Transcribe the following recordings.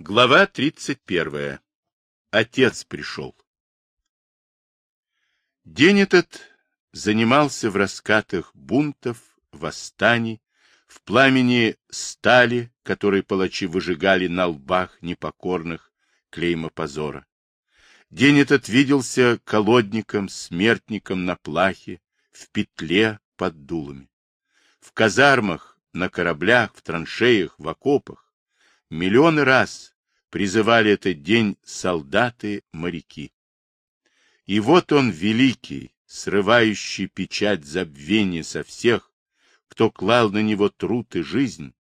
Глава 31. Отец пришел. День этот занимался в раскатах бунтов, восстаний, в пламени стали, которые палачи выжигали на лбах непокорных, клейма позора. День этот виделся колодником, смертником на плахе, в петле под дулами. В казармах, на кораблях, в траншеях, в окопах Миллионы раз призывали этот день солдаты-моряки. И вот он великий, срывающий печать забвения со всех, кто клал на него труд и жизнь,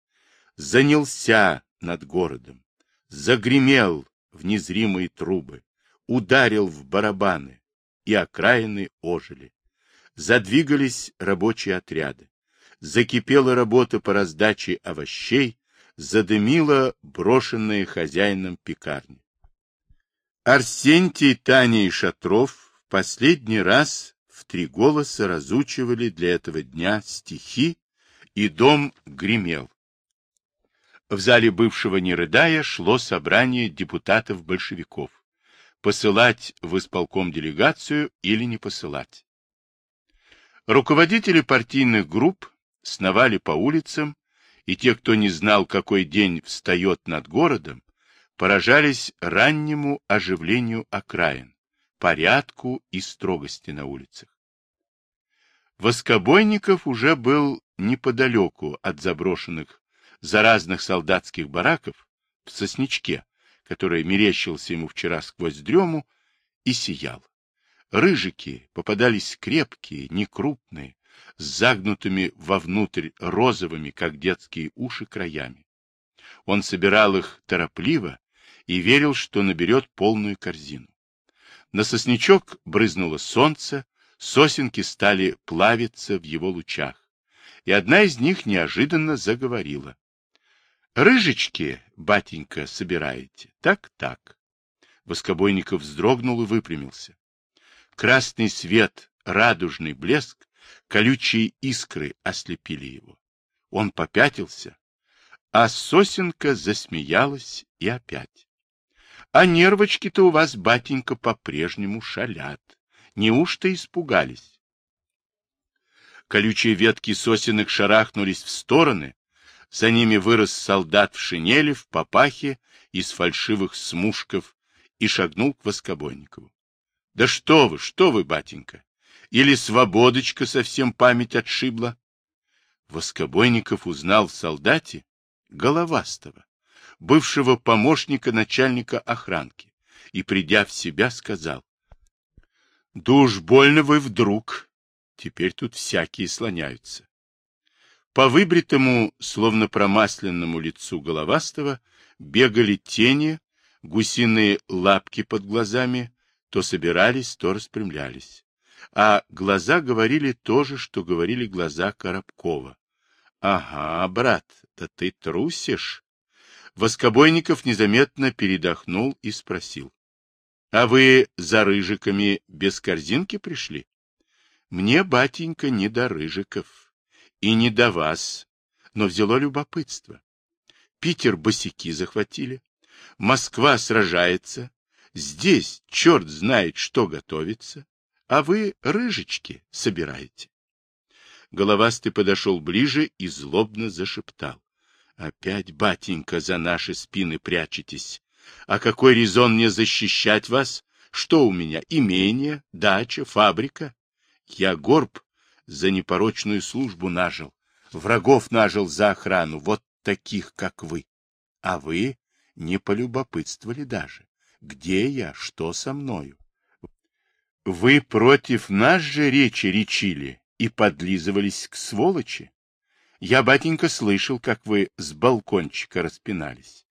занялся над городом, загремел в незримые трубы, ударил в барабаны, и окраины ожили. Задвигались рабочие отряды. Закипела работа по раздаче овощей, задымила брошенная хозяином пекарня. Арсентий, Таня и Шатров в последний раз в три голоса разучивали для этого дня стихи, и дом гремел. В зале бывшего Нерыдая шло собрание депутатов-большевиков. Посылать в исполком делегацию или не посылать. Руководители партийных групп сновали по улицам и те, кто не знал, какой день встает над городом, поражались раннему оживлению окраин, порядку и строгости на улицах. Воскобойников уже был неподалеку от заброшенных заразных солдатских бараков в Сосничке, который мерещился ему вчера сквозь дрему, и сиял. Рыжики попадались крепкие, некрупные, с загнутыми вовнутрь розовыми, как детские уши, краями. Он собирал их торопливо и верил, что наберет полную корзину. На сосничок брызнуло солнце, сосенки стали плавиться в его лучах, и одна из них неожиданно заговорила. — Рыжечки, батенька, собираете? Так-так. Воскобойников вздрогнул и выпрямился. Красный свет, радужный блеск Колючие искры ослепили его. Он попятился, а сосенка засмеялась и опять. А нервочки-то у вас, батенька, по-прежнему шалят. Неужто испугались? Колючие ветки сосенок шарахнулись в стороны, за ними вырос солдат в шинели, в папахе, из фальшивых смушков, и шагнул к Воскобойникову. — Да что вы, что вы, батенька! Или свободочка совсем память отшибла? Воскобойников узнал в солдате Головастого, бывшего помощника начальника охранки, и, придя в себя, сказал, — Да уж больно вы вдруг. Теперь тут всякие слоняются. По выбритому, словно промасленному лицу Головастого бегали тени, гусиные лапки под глазами, то собирались, то распрямлялись а глаза говорили то же, что говорили глаза Коробкова. — Ага, брат, да ты трусишь. Воскобойников незаметно передохнул и спросил. — А вы за рыжиками без корзинки пришли? — Мне, батенька, не до рыжиков. И не до вас. Но взяло любопытство. Питер босики захватили. Москва сражается. Здесь черт знает, что готовится а вы рыжечки собираете. Головастый подошел ближе и злобно зашептал. — Опять, батенька, за наши спины прячетесь. А какой резон мне защищать вас? Что у меня, имение, дача, фабрика? Я горб за непорочную службу нажил, врагов нажил за охрану, вот таких, как вы. А вы не полюбопытствовали даже. Где я, что со мною? Вы против нас же речи речили и подлизывались к сволочи? Я, батенька, слышал, как вы с балкончика распинались,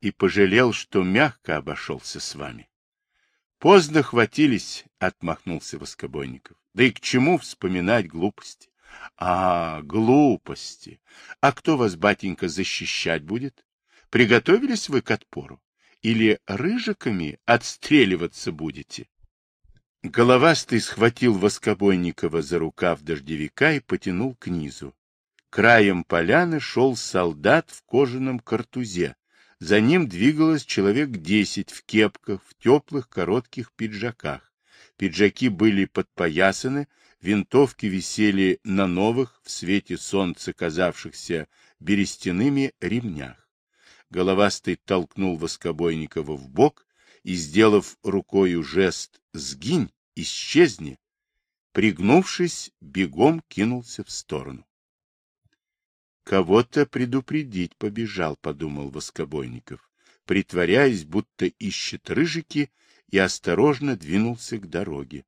и пожалел, что мягко обошелся с вами. Поздно хватились, — отмахнулся Воскобойников. Да и к чему вспоминать глупости? А, глупости! А кто вас, батенька, защищать будет? Приготовились вы к отпору? Или рыжиками отстреливаться будете? Головастый схватил Воскобойникова за рукав дождевика и потянул к низу. Краем поляны шел солдат в кожаном картузе, За ним двигалось человек десять в кепках, в теплых коротких пиджаках. Пиджаки были подпоясаны, винтовки висели на новых, в свете солнца казавшихся берестяными ремнях. Головастый толкнул Воскобойникова в бок и, сделав рукою жест «сгинь, исчезни», пригнувшись, бегом кинулся в сторону. Кого-то предупредить побежал, подумал Воскобойников, притворяясь, будто ищет рыжики, и осторожно двинулся к дороге.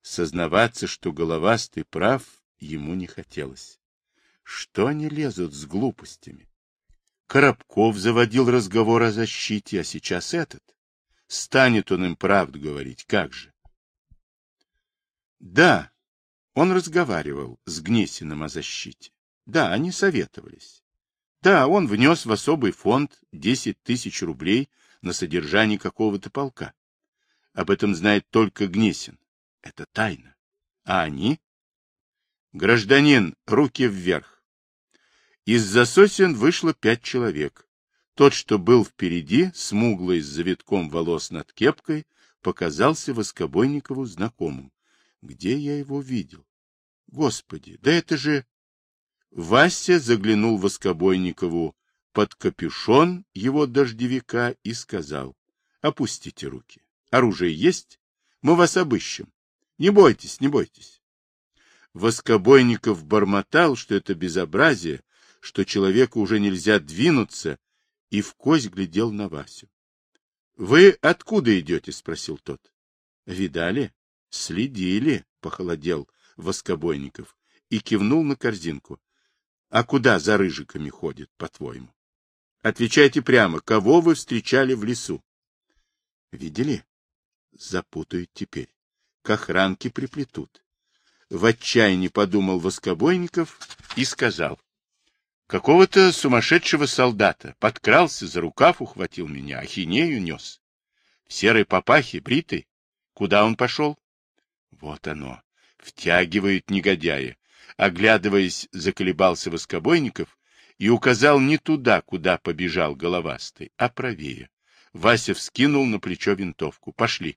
Сознаваться, что головастый прав, ему не хотелось. Что они лезут с глупостями? Коробков заводил разговор о защите, а сейчас этот. Станет он им правду говорить, как же? Да, он разговаривал с Гнесиным о защите. Да, они советовались. Да, он внес в особый фонд 10 тысяч рублей на содержание какого-то полка. Об этом знает только Гнесин. Это тайна. А они? Гражданин, руки вверх. Из-за сосен вышло пять человек. Тот, что был впереди, смуглый с завитком волос над кепкой, показался Воскобойникову знакомым. Где я его видел? Господи, да это же... Вася заглянул Воскобойникову под капюшон его дождевика и сказал, опустите руки. Оружие есть? Мы вас обыщем. Не бойтесь, не бойтесь. Воскобойников бормотал, что это безобразие, что человеку уже нельзя двинуться, и в кость глядел на Васю. — Вы откуда идете? — спросил тот. — Видали? — Следили, — похолодел Воскобойников и кивнул на корзинку. А куда за рыжиками ходит, по-твоему? Отвечайте прямо, кого вы встречали в лесу? Видели? Запутают теперь. К охранке приплетут. В отчаянии подумал Воскобойников и сказал. Какого-то сумасшедшего солдата подкрался, за рукав ухватил меня, ахинею нес. В серой папахе, бритый. Куда он пошел? Вот оно. Втягивают негодяи оглядываясь, заколебался Воскобойников и указал не туда, куда побежал головастый, а правее. Вася вскинул на плечо винтовку. Пошли.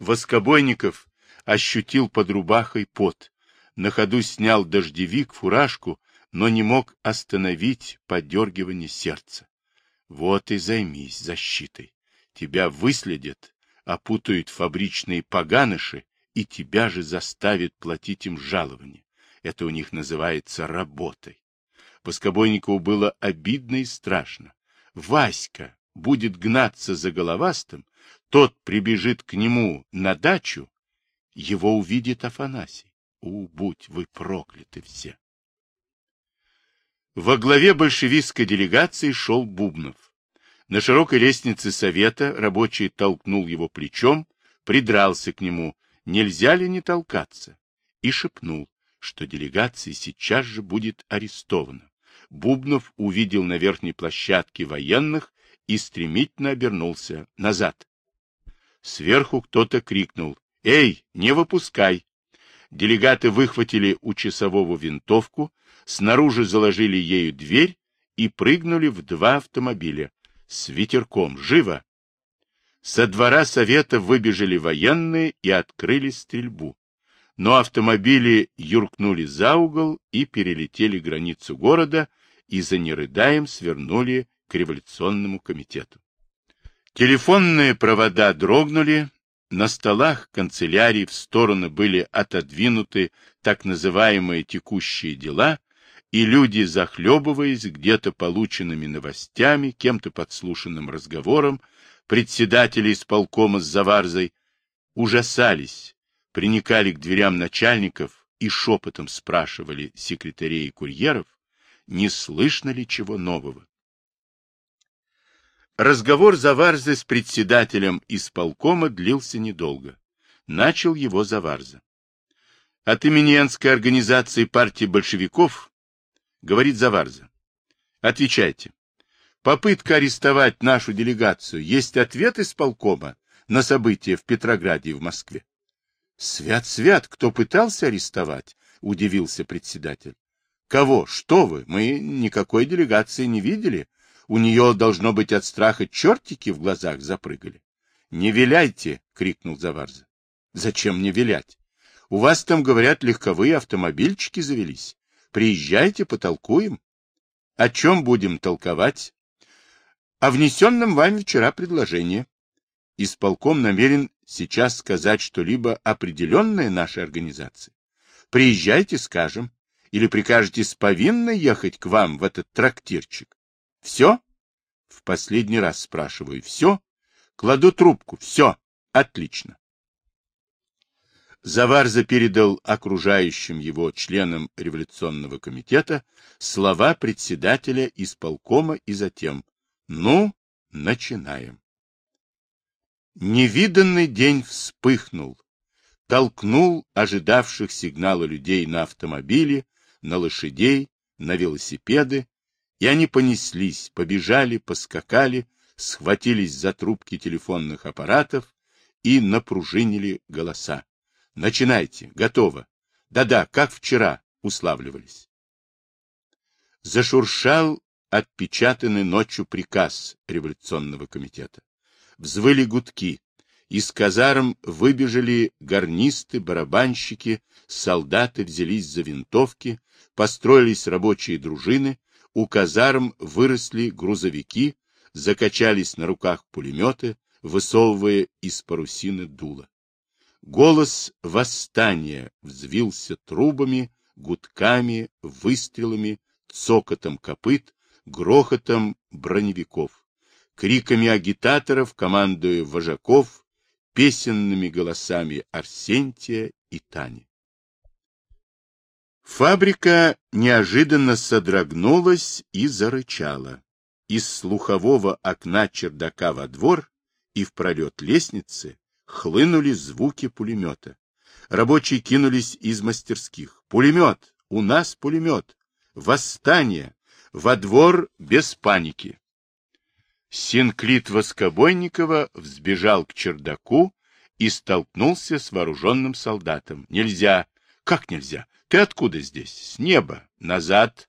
Воскобойников ощутил под рубахой пот. На ходу снял дождевик, фуражку, но не мог остановить подергивание сердца. Вот и займись защитой. Тебя выследят, опутают фабричные поганыши и тебя же заставит платить им жалование. Это у них называется работой. Воскобойникову было обидно и страшно. Васька будет гнаться за головастым, тот прибежит к нему на дачу, его увидит Афанасий. У, будь вы прокляты все! Во главе большевистской делегации шел Бубнов. На широкой лестнице совета рабочий толкнул его плечом, придрался к нему, нельзя ли не толкаться, и шепнул, что делегация сейчас же будет арестована. Бубнов увидел на верхней площадке военных и стремительно обернулся назад. Сверху кто-то крикнул «Эй, не выпускай!» Делегаты выхватили у часового винтовку, снаружи заложили ею дверь и прыгнули в два автомобиля. С ветерком. Живо! Со двора совета выбежали военные и открыли стрельбу. Но автомобили юркнули за угол и перелетели границу города и за нерыдаем свернули к революционному комитету. Телефонные провода дрогнули, на столах канцелярии в сторону были отодвинуты так называемые текущие дела, и люди, захлебываясь где-то полученными новостями, кем-то подслушанным разговором, председатели исполкома с Заварзой, ужасались, приникали к дверям начальников и шепотом спрашивали секретарей и курьеров, не слышно ли чего нового. Разговор Заварзы с председателем исполкома длился недолго. Начал его Заварза. От имени Энской организации партии большевиков, говорит Заварза, отвечайте, Попытка арестовать нашу делегацию. Есть ответ из полкома на события в Петрограде и в Москве. Свят-свят, кто пытался арестовать? Удивился председатель. Кого? Что вы? Мы никакой делегации не видели. У нее, должно быть, от страха чертики в глазах запрыгали. — Не виляйте! — крикнул Заварза. — Зачем мне вилять? У вас там, говорят, легковые автомобильчики завелись. Приезжайте, потолкуем. О чем будем толковать? О внесенном вами вчера предложении. Исполком намерен сейчас сказать что-либо определенное нашей организации. Приезжайте, скажем, или прикажете с повинной ехать к вам в этот трактирчик. Все? В последний раз спрашиваю. Все? Кладу трубку. Все. Отлично. Заварза передал окружающим его членам революционного комитета слова председателя исполкома и затем «Ну, начинаем». Невиданный день вспыхнул, толкнул ожидавших сигнала людей на автомобили, на лошадей, на велосипеды, и они понеслись, побежали, поскакали, схватились за трубки телефонных аппаратов и напружинили голоса. Начинайте. Готово. Да-да, как вчера уславливались. Зашуршал отпечатанный ночью приказ революционного комитета. Взвыли гудки. Из казарм выбежали гарнисты, барабанщики, солдаты взялись за винтовки, построились рабочие дружины, у казарм выросли грузовики, закачались на руках пулеметы, высовывая из парусины дуло. Голос восстания взвился трубами, гудками, выстрелами, цокотом копыт, грохотом броневиков, криками агитаторов, командуя вожаков, песенными голосами Арсентия и Тани. Фабрика неожиданно содрогнулась и зарычала. Из слухового окна чердака во двор и в пролет лестницы хлынули звуки пулемета. Рабочие кинулись из мастерских. Пулемет! У нас пулемет! Восстание! Во двор без паники! Синклит Воскобойникова взбежал к чердаку и столкнулся с вооруженным солдатом. Нельзя! Как нельзя? Ты откуда здесь? С неба. Назад.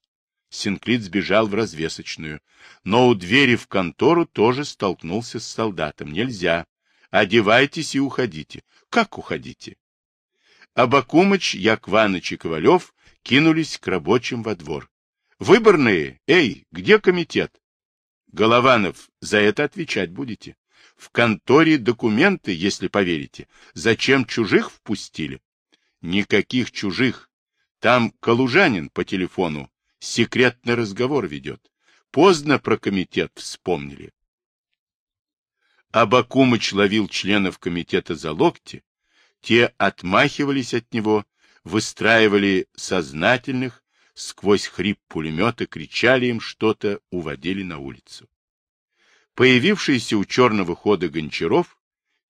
Синклит сбежал в развесочную. Но у двери в контору тоже столкнулся с солдатом. Нельзя. Одевайтесь и уходите. Как уходите? Абакумыч, Якваныч и Ковалев кинулись к рабочим во двор. Выборные! Эй, где комитет? Голованов, за это отвечать будете. В конторе документы, если поверите. Зачем чужих впустили? Никаких чужих. Там Калужанин по телефону секретный разговор ведет. Поздно про комитет вспомнили. Абакумыч ловил членов комитета за локти, те отмахивались от него, выстраивали сознательных, сквозь хрип пулемета кричали им что-то, уводили на улицу. Появившийся у черного хода Гончаров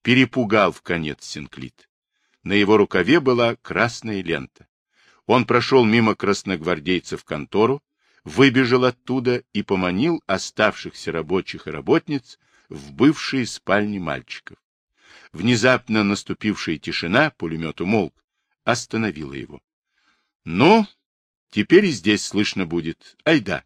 перепугал в конец Синклит. На его рукаве была красная лента. Он прошел мимо красногвардейцев в контору, выбежал оттуда и поманил оставшихся рабочих и работниц в бывшие спальни мальчиков. Внезапно наступившая тишина, пулемет умолк, остановила его. — Ну, теперь и здесь слышно будет. Айда.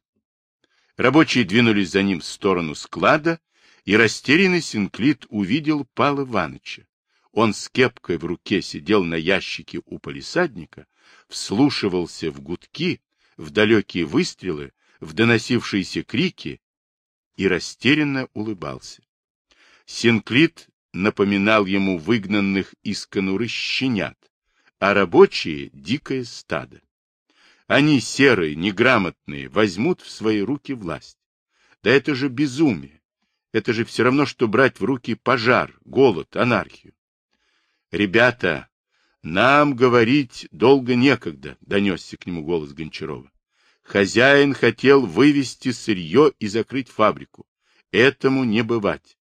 Рабочие двинулись за ним в сторону склада, и растерянный Синклит увидел Павла Ивановича. Он с кепкой в руке сидел на ящике у полисадника, вслушивался в гудки, в далекие выстрелы, в доносившиеся крики и растерянно улыбался. Синклит напоминал ему выгнанных из конуры щенят, а рабочие — дикое стадо. Они, серые, неграмотные, возьмут в свои руки власть. Да это же безумие. Это же все равно, что брать в руки пожар, голод, анархию. Ребята, нам говорить долго некогда, — донесся к нему голос Гончарова. Хозяин хотел вывести сырье и закрыть фабрику. Этому не бывать.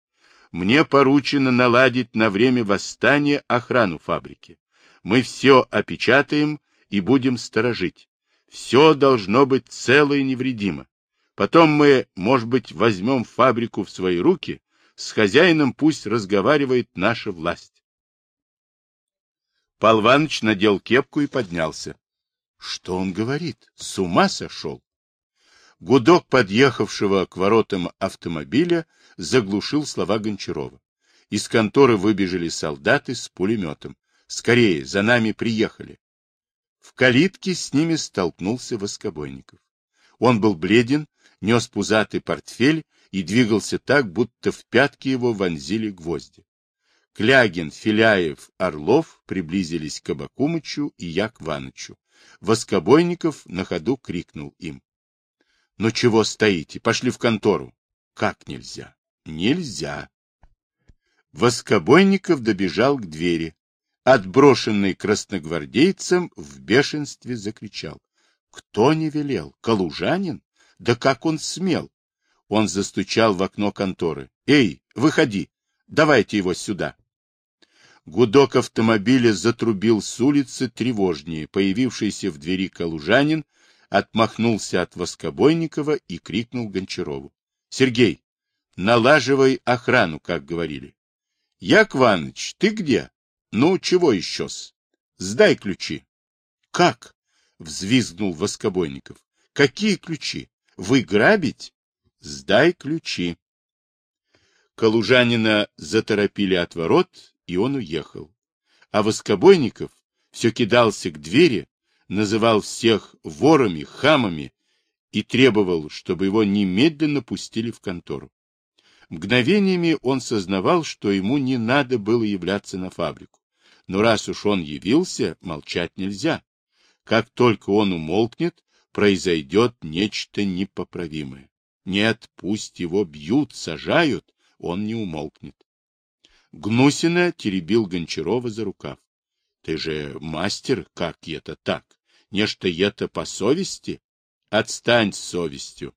Мне поручено наладить на время восстания охрану фабрики. Мы все опечатаем и будем сторожить. Все должно быть цело и невредимо. Потом мы, может быть, возьмем фабрику в свои руки, с хозяином пусть разговаривает наша власть. Пал надел кепку и поднялся. Что он говорит? С ума сошел? Гудок подъехавшего к воротам автомобиля заглушил слова Гончарова. Из конторы выбежали солдаты с пулеметом. «Скорее, за нами приехали!» В калитке с ними столкнулся Воскобойников. Он был бледен, нес пузатый портфель и двигался так, будто в пятки его вонзили гвозди. Клягин, Филяев, Орлов приблизились к Абакумычу и Якванычу. Воскобойников на ходу крикнул им. — Ну чего стоите? Пошли в контору. — Как нельзя? — Нельзя. Воскобойников добежал к двери. Отброшенный красногвардейцем в бешенстве закричал. — Кто не велел? Калужанин? Да как он смел? Он застучал в окно конторы. — Эй, выходи! Давайте его сюда! Гудок автомобиля затрубил с улицы тревожнее. Появившийся в двери калужанин отмахнулся от Воскобойникова и крикнул Гончарову. — Сергей, налаживай охрану, как говорили. — Якваныч, ты где? Ну, чего еще-с? Сдай ключи. — Как? — взвизгнул Воскобойников. — Какие ключи? Вы грабить? — Сдай ключи. Калужанина заторопили от ворот, и он уехал. А Воскобойников все кидался к двери, называл всех ворами, хамами и требовал, чтобы его немедленно пустили в контору. Мгновениями он сознавал, что ему не надо было являться на фабрику. Но раз уж он явился, молчать нельзя. Как только он умолкнет, произойдет нечто непоправимое. Нет, пусть его бьют, сажают, он не умолкнет. Гнусина теребил Гончарова за рукав. — Ты же мастер, как это так? Нечто это по совести? Отстань с совестью.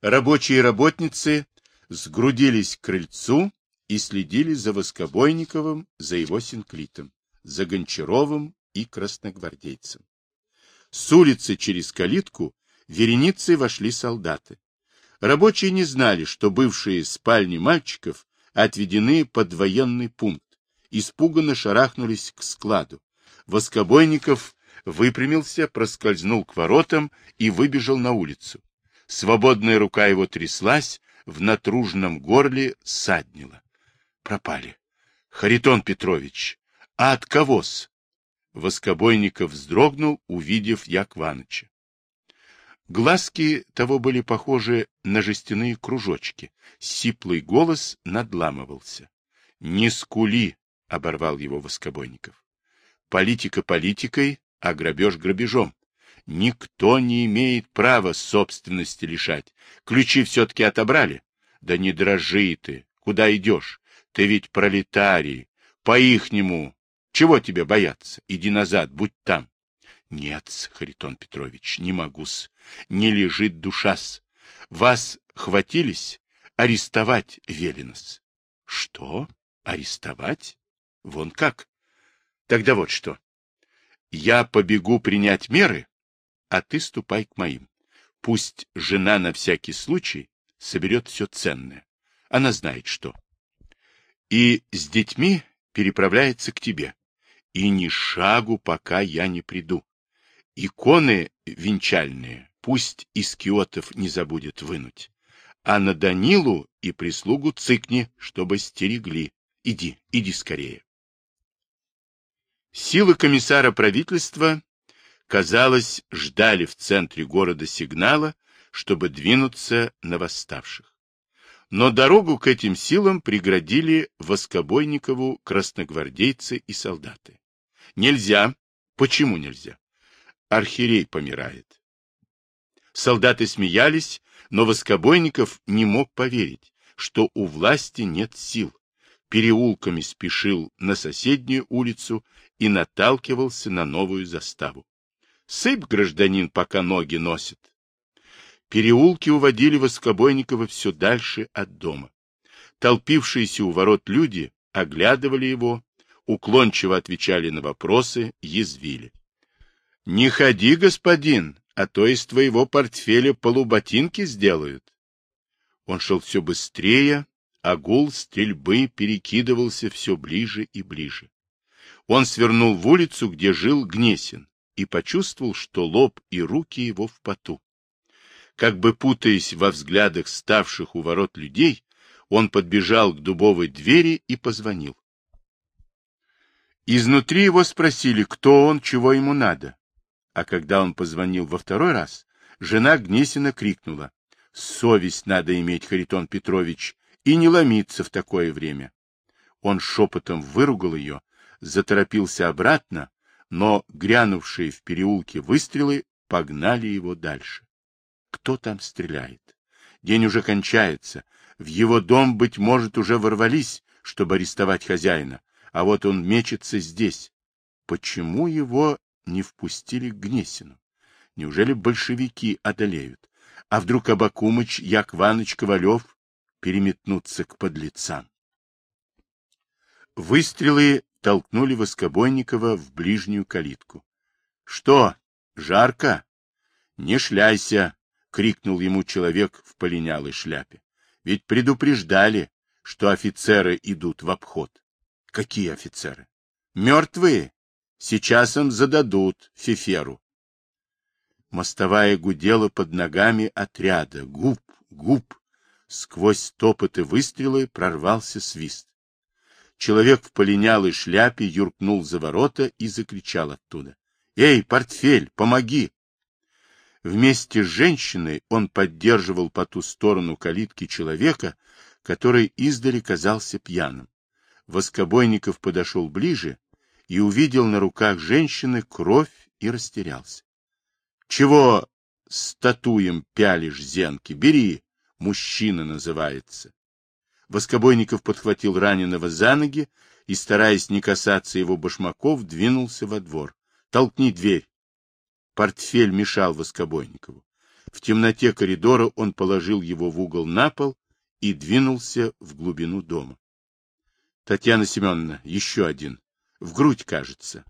Рабочие и работницы сгрудились к крыльцу и следили за Воскобойниковым, за его синклитом, за Гончаровым и красногвардейцем. С улицы через калитку вереницей вошли солдаты. Рабочие не знали, что бывшие спальни мальчиков отведены под военный пункт, испуганно шарахнулись к складу. Воскобойников выпрямился, проскользнул к воротам и выбежал на улицу. Свободная рука его тряслась, в натруженном горле саднила. Пропали. Харитон Петрович, а от кого-с? Воскобойников вздрогнул, увидев Якваныча. Глазки того были похожи на жестяные кружочки. Сиплый голос надламывался. — Не скули! — оборвал его Воскобойников. — Политика политикой, а грабеж грабежом. Никто не имеет права собственности лишать. Ключи все-таки отобрали. Да не дрожи ты. Куда идешь? Ты ведь пролетарий. По-ихнему. Чего тебе бояться? Иди назад, будь там. Нет, Харитон Петрович, не могу-с. Не лежит душа-с. Вас хватились? Арестовать велено-с. Что? Арестовать? Вон как? Тогда вот что. Я побегу принять меры, а ты ступай к моим. Пусть жена на всякий случай соберет все ценное. Она знает что. И с детьми переправляется к тебе. И ни шагу, пока я не приду. Иконы венчальные пусть из киотов не забудет вынуть. А на Данилу и прислугу цикни, чтобы стерегли. Иди, иди скорее. Силы комиссара правительства, казалось, ждали в центре города сигнала, чтобы двинуться на восставших. Но дорогу к этим силам преградили Воскобойникову красногвардейцы и солдаты. Нельзя. Почему нельзя? Архиерей помирает. Солдаты смеялись, но Воскобойников не мог поверить, что у власти нет сил. Переулками спешил на соседнюю улицу и наталкивался на новую заставу. Сыпь, гражданин, пока ноги носит. Переулки уводили Воскобойникова все дальше от дома. Толпившиеся у ворот люди оглядывали его, уклончиво отвечали на вопросы, язвили. — Не ходи, господин, а то из твоего портфеля полуботинки сделают. Он шел все быстрее, а гул стрельбы перекидывался все ближе и ближе. Он свернул в улицу, где жил Гнесин, и почувствовал, что лоб и руки его в поту. Как бы путаясь во взглядах ставших у ворот людей, он подбежал к дубовой двери и позвонил. Изнутри его спросили, кто он, чего ему надо. А когда он позвонил во второй раз, жена Гнесина крикнула. Совесть надо иметь, Харитон Петрович, и не ломиться в такое время. Он шепотом выругал ее, заторопился обратно, но грянувшие в переулке выстрелы погнали его дальше. Кто там стреляет? День уже кончается. В его дом, быть может, уже ворвались, чтобы арестовать хозяина, а вот он мечется здесь. Почему его не впустили к Гнесину? Неужели большевики одолеют? А вдруг Абакумыч, Якваныч, Ковалев переметнутся к подлецам? Выстрелы толкнули Воскобойникова в ближнюю калитку. — Что, жарко? — Не шляйся, — крикнул ему человек в полинялой шляпе. — Ведь предупреждали, что офицеры идут в обход. — Какие офицеры? — Мертвые. Сейчас им зададут фиферу. Мостовая гудела под ногами отряда. Губ, губ. Сквозь топоты выстрелы прорвался свист. Человек в полинялой шляпе юркнул за ворота и закричал оттуда. «Эй, портфель, помоги!» Вместе с женщиной он поддерживал по ту сторону калитки человека, который издали казался пьяным. Воскобойников подошел ближе и увидел на руках женщины кровь и растерялся. Чего статуем пялишь, Зенки? Бери, мужчина называется. Воскобойников подхватил раненого за ноги и, стараясь не касаться его башмаков, двинулся во двор. Толкни дверь. Портфель мешал Воскобойникову. В темноте коридора он положил его в угол на пол и двинулся в глубину дома. Татьяна Семеновна, еще один. В грудь, кажется.